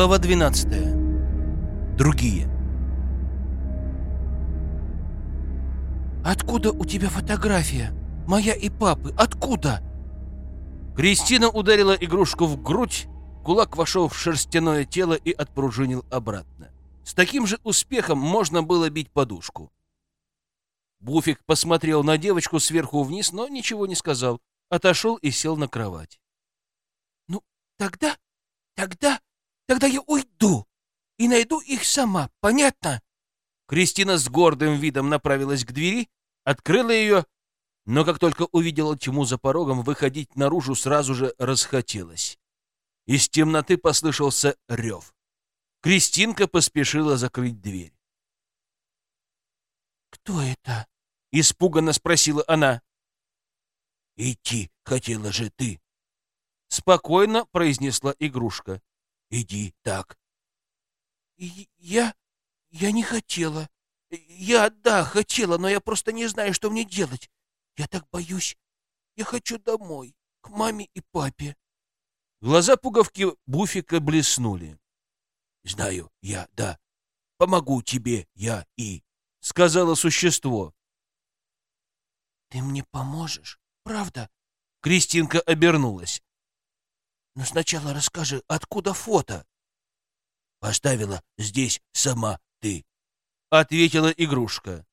Глава 12. Другие. «Откуда у тебя фотография? Моя и папы. Откуда?» Кристина ударила игрушку в грудь, кулак вошел в шерстяное тело и отпружинил обратно. С таким же успехом можно было бить подушку. Буфик посмотрел на девочку сверху вниз, но ничего не сказал. Отошел и сел на кровать. «Ну, тогда, тогда, тогда я уйду и найду их сама, понятно?» Кристина с гордым видом направилась к двери, открыла ее, но как только увидела тьму за порогом, выходить наружу сразу же расхотелось. Из темноты послышался рев. Кристинка поспешила закрыть дверь. «Кто это?» — испуганно спросила она. «Идти хотела же ты!» — спокойно произнесла игрушка. «Иди так». «Я... я не хотела. Я, да, хотела, но я просто не знаю, что мне делать. Я так боюсь. Я хочу домой, к маме и папе». Глаза пуговки Буфика блеснули. «Знаю, я, да. Помогу тебе, я и...» — сказала существо. «Ты мне поможешь, правда?» Кристинка обернулась. «Но сначала расскажи, откуда фото?» «Поставила здесь сама ты», — ответила игрушка.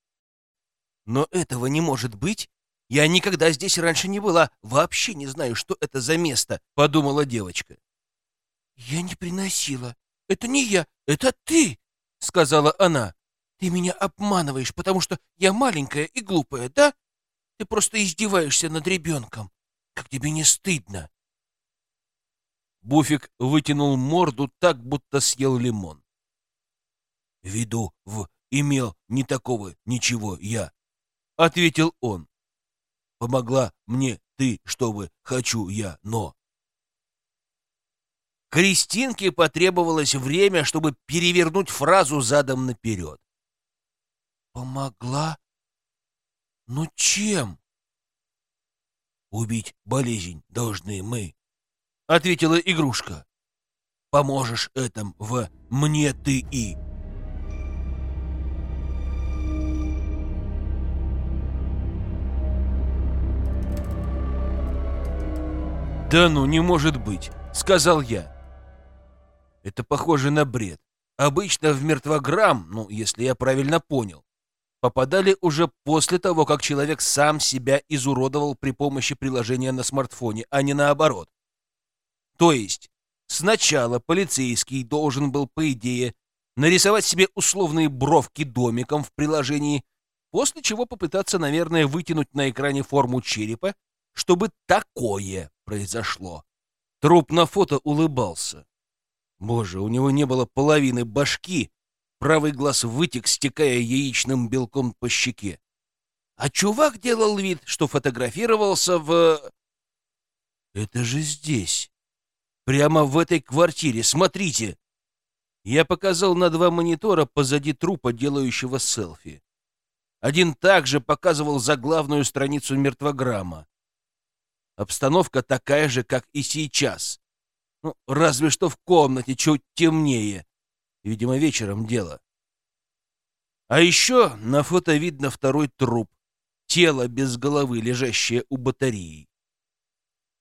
«Но этого не может быть. Я никогда здесь раньше не была. Вообще не знаю, что это за место», — подумала девочка. «Я не приносила. Это не я, это ты», — сказала она. «Ты меня обманываешь, потому что я маленькая и глупая, да? Ты просто издеваешься над ребенком. Как тебе не стыдно?» Буфик вытянул морду так, будто съел лимон. «Виду в имел не такого ничего я», — ответил он. «Помогла мне ты, чтобы хочу я, но...» Кристинке потребовалось время, чтобы перевернуть фразу задом наперед. «Помогла? Ну чем?» «Убить болезнь должны мы», — ответила игрушка. «Поможешь этому в мне ты и...» «Да ну, не может быть», — сказал я. Это похоже на бред. Обычно в мертвограмм, ну, если я правильно понял, попадали уже после того, как человек сам себя изуродовал при помощи приложения на смартфоне, а не наоборот. То есть сначала полицейский должен был, по идее, нарисовать себе условные бровки домиком в приложении, после чего попытаться, наверное, вытянуть на экране форму черепа, чтобы такое произошло. Труп на фото улыбался. Боже, у него не было половины башки, правый глаз вытек, стекая яичным белком по щеке. А чувак делал вид, что фотографировался в... Это же здесь. Прямо в этой квартире. Смотрите. Я показал на два монитора позади трупа, делающего селфи. Один также показывал заглавную страницу мертвограмма. Обстановка такая же, как и сейчас. Ну, разве что в комнате чуть темнее. Видимо, вечером дело. А еще на фото видно второй труп. Тело без головы, лежащее у батареи.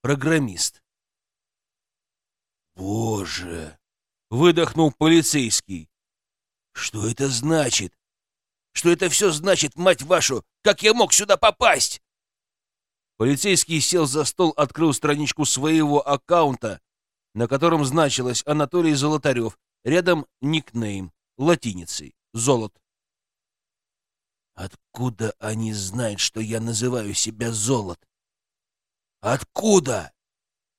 Программист. «Боже!» — выдохнул полицейский. «Что это значит? Что это все значит, мать вашу? Как я мог сюда попасть?» Полицейский сел за стол, открыл страничку своего аккаунта на котором значилось Анатолий Золотарев, рядом никнейм, латиницей, золот. Откуда они знают, что я называю себя золот? Откуда?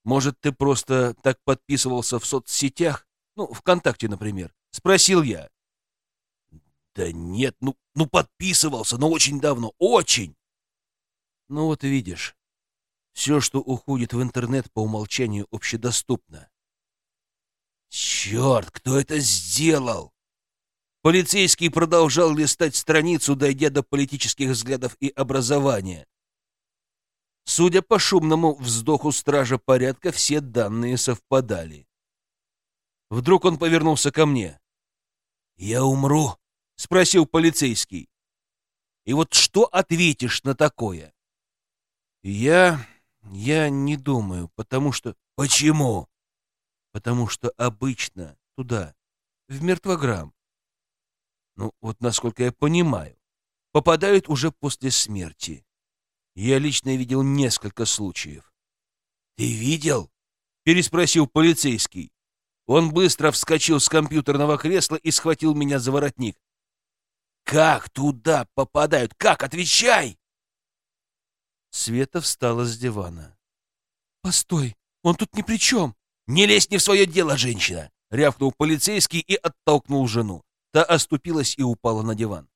Может, ты просто так подписывался в соцсетях? Ну, ВКонтакте, например. Спросил я. Да нет, ну, ну подписывался, но очень давно, очень. Ну вот видишь, все, что уходит в интернет, по умолчанию общедоступно. Черт, кто это сделал? Полицейский продолжал листать страницу, дойдя до политических взглядов и образования. Судя по шумному вздоху стража порядка, все данные совпадали. Вдруг он повернулся ко мне. «Я умру?» — спросил полицейский. «И вот что ответишь на такое?» «Я... я не думаю, потому что...» «Почему?» «Потому что обычно туда, в мертвограмм, ну вот насколько я понимаю, попадают уже после смерти. Я лично видел несколько случаев. «Ты видел?» — переспросил полицейский. Он быстро вскочил с компьютерного кресла и схватил меня за воротник. «Как туда попадают? Как? Отвечай!» Света встала с дивана. «Постой, он тут ни при чем!» «Не лезь не в свое дело, женщина!» — рявкнул полицейский и оттолкнул жену. Та оступилась и упала на диван.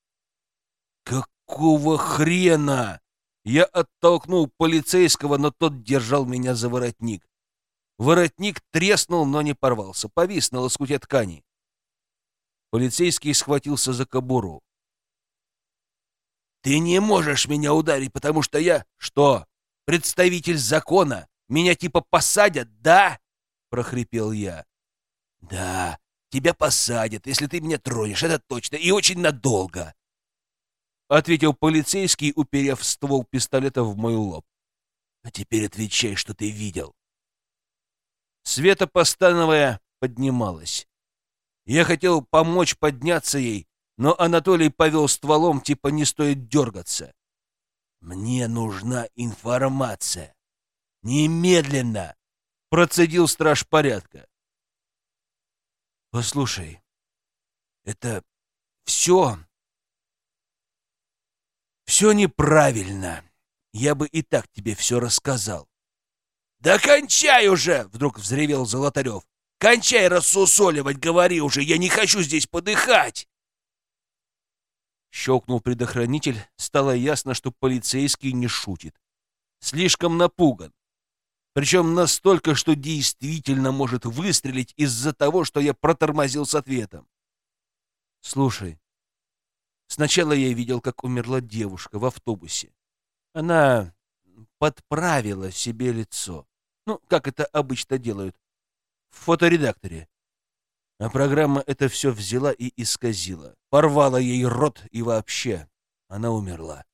«Какого хрена?» Я оттолкнул полицейского, но тот держал меня за воротник. Воротник треснул, но не порвался, повис на лоскуте ткани. Полицейский схватился за кобуру. «Ты не можешь меня ударить, потому что я...» «Что? Представитель закона? Меня типа посадят, да?» — прохрипел я. «Да, тебя посадят, если ты меня тронешь, это точно, и очень надолго!» — ответил полицейский, уперев ствол пистолета в мой лоб. «А теперь отвечай, что ты видел!» Света, постановая, поднималась. Я хотел помочь подняться ей, но Анатолий повел стволом, типа не стоит дергаться. «Мне нужна информация. Немедленно!» — процедил страж порядка. «Послушай, это все... все неправильно. Я бы и так тебе все рассказал». «Да кончай уже!» — вдруг взревел Золотарев. «Кончай рассусоливать, говори уже, я не хочу здесь подыхать!» Щелкнул предохранитель, стало ясно, что полицейский не шутит. Слишком напуган. Причем настолько, что действительно может выстрелить из-за того, что я протормозил с ответом. Слушай, сначала я видел, как умерла девушка в автобусе. Она подправила себе лицо. Ну, как это обычно делают. В фоторедакторе. А программа это все взяла и исказила. Порвала ей рот и вообще. Она умерла.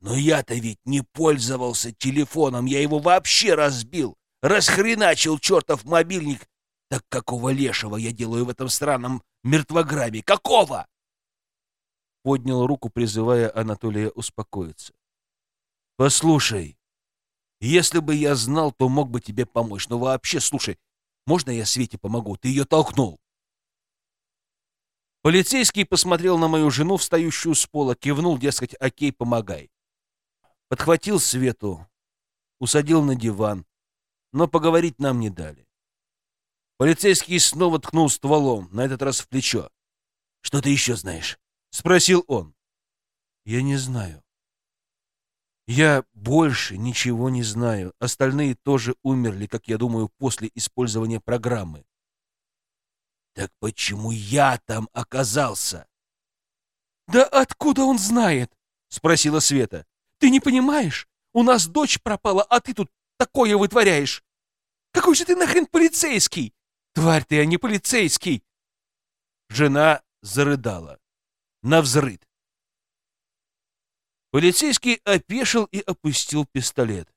Но я-то ведь не пользовался телефоном, я его вообще разбил. Расхреначил чертов мобильник. Так какого лешего я делаю в этом странном мертвограмме? Какого? Поднял руку, призывая Анатолия успокоиться. Послушай, если бы я знал, то мог бы тебе помочь. Но вообще, слушай, можно я Свете помогу? Ты ее толкнул. Полицейский посмотрел на мою жену, встающую с пола, кивнул, дескать, окей, помогай. Подхватил Свету, усадил на диван, но поговорить нам не дали. Полицейский снова ткнул стволом, на этот раз в плечо. «Что ты еще знаешь?» — спросил он. «Я не знаю. Я больше ничего не знаю. Остальные тоже умерли, как я думаю, после использования программы. Так почему я там оказался? Да откуда он знает? Спросила Света. Ты не понимаешь? У нас дочь пропала, а ты тут такое вытворяешь. Какой же ты нахрен полицейский? Тварь ты, а не полицейский. Жена зарыдала. Навзрыд. Полицейский опешил и опустил пистолет.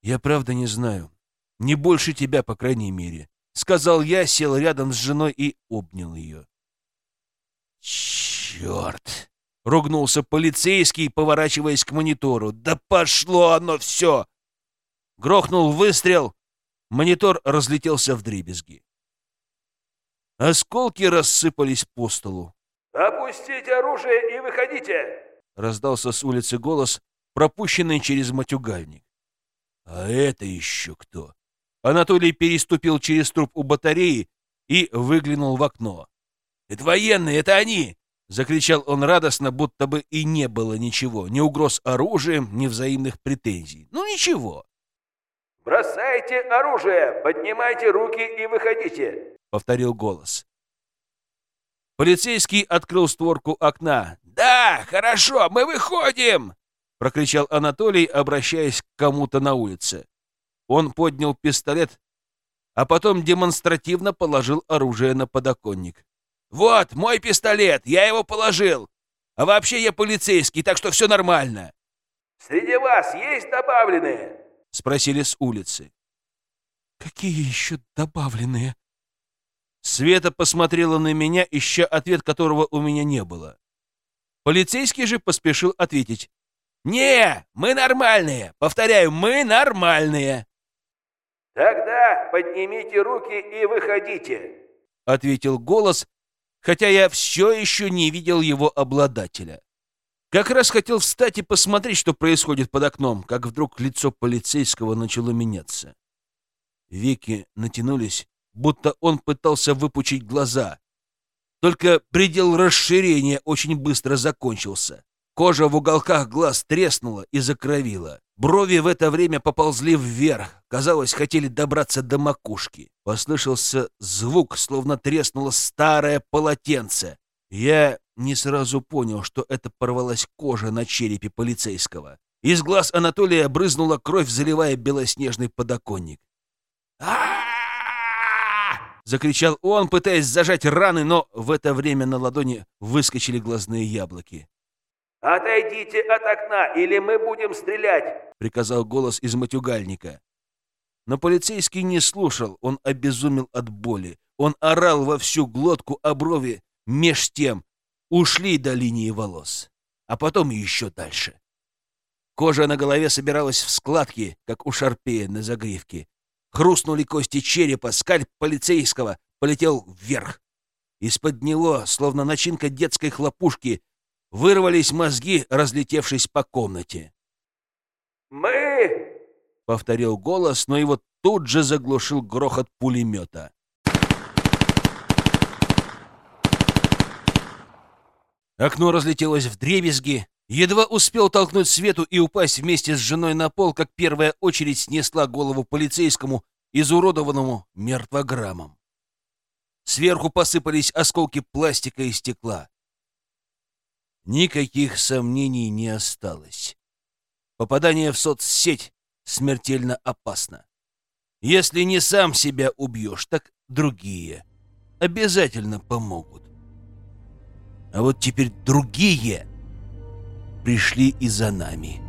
«Я правда не знаю. Не больше тебя, по крайней мере», — сказал я, сел рядом с женой и обнял ее. «Черт!» — ругнулся полицейский, поворачиваясь к монитору. «Да пошло оно все!» Грохнул выстрел. Монитор разлетелся в дребезги. Осколки рассыпались по столу. «Опустить оружие и выходите!» — раздался с улицы голос, пропущенный через матюгальник. «А это еще кто?» Анатолий переступил через труп у батареи и выглянул в окно. «Это военные, это они!» — закричал он радостно, будто бы и не было ничего, ни угроз оружием, ни взаимных претензий. Ну, ничего. «Бросайте оружие, поднимайте руки и выходите!» — повторил голос. Полицейский открыл створку окна. «Да, хорошо, мы выходим!» — прокричал Анатолий, обращаясь к кому-то на улице. Он поднял пистолет, а потом демонстративно положил оружие на подоконник. «Вот, мой пистолет, я его положил. А вообще я полицейский, так что все нормально». Среди вас есть добавленные? Спросили с улицы. Какие еще добавленные? Света посмотрела на меня, ища ответ, которого у меня не было. Полицейский же поспешил ответить. «Не, мы нормальные! Повторяю, мы нормальные!» «Тогда поднимите руки и выходите!» — ответил голос, хотя я все еще не видел его обладателя. Как раз хотел встать и посмотреть, что происходит под окном, как вдруг лицо полицейского начало меняться. Веки натянулись, будто он пытался выпучить глаза. Только предел расширения очень быстро закончился. Кожа в уголках глаз треснула и закровила. Брови в это время поползли вверх, казалось, хотели добраться до макушки. Послышался звук, словно треснуло старое полотенце. Я не сразу понял, что это порвалась кожа на черепе полицейского. Из глаз Анатолия брызнула кровь, заливая белоснежный подоконник. а Закричал он, пытаясь зажать раны, но в это время на ладони выскочили глазные яблоки. «Отойдите от окна, или мы будем стрелять!» — приказал голос из матюгальника. Но полицейский не слушал, он обезумел от боли. Он орал во всю глотку, а брови меж тем ушли до линии волос, а потом еще дальше. Кожа на голове собиралась в складки, как у шарпея на загривке. Хрустнули кости черепа, скальп полицейского полетел вверх. Из-под него, словно начинка детской хлопушки, вырвались мозги, разлетевшись по комнате. «Мы!» — повторил голос, но его тут же заглушил грохот пулемета. Окно разлетелось в дребезги. Едва успел толкнуть Свету и упасть вместе с женой на пол, как первая очередь снесла голову полицейскому, изуродованному мертвограммом. Сверху посыпались осколки пластика и стекла. Никаких сомнений не осталось. Попадание в соцсеть смертельно опасно. Если не сам себя убьешь, так другие обязательно помогут. А вот теперь другие пришли и за нами.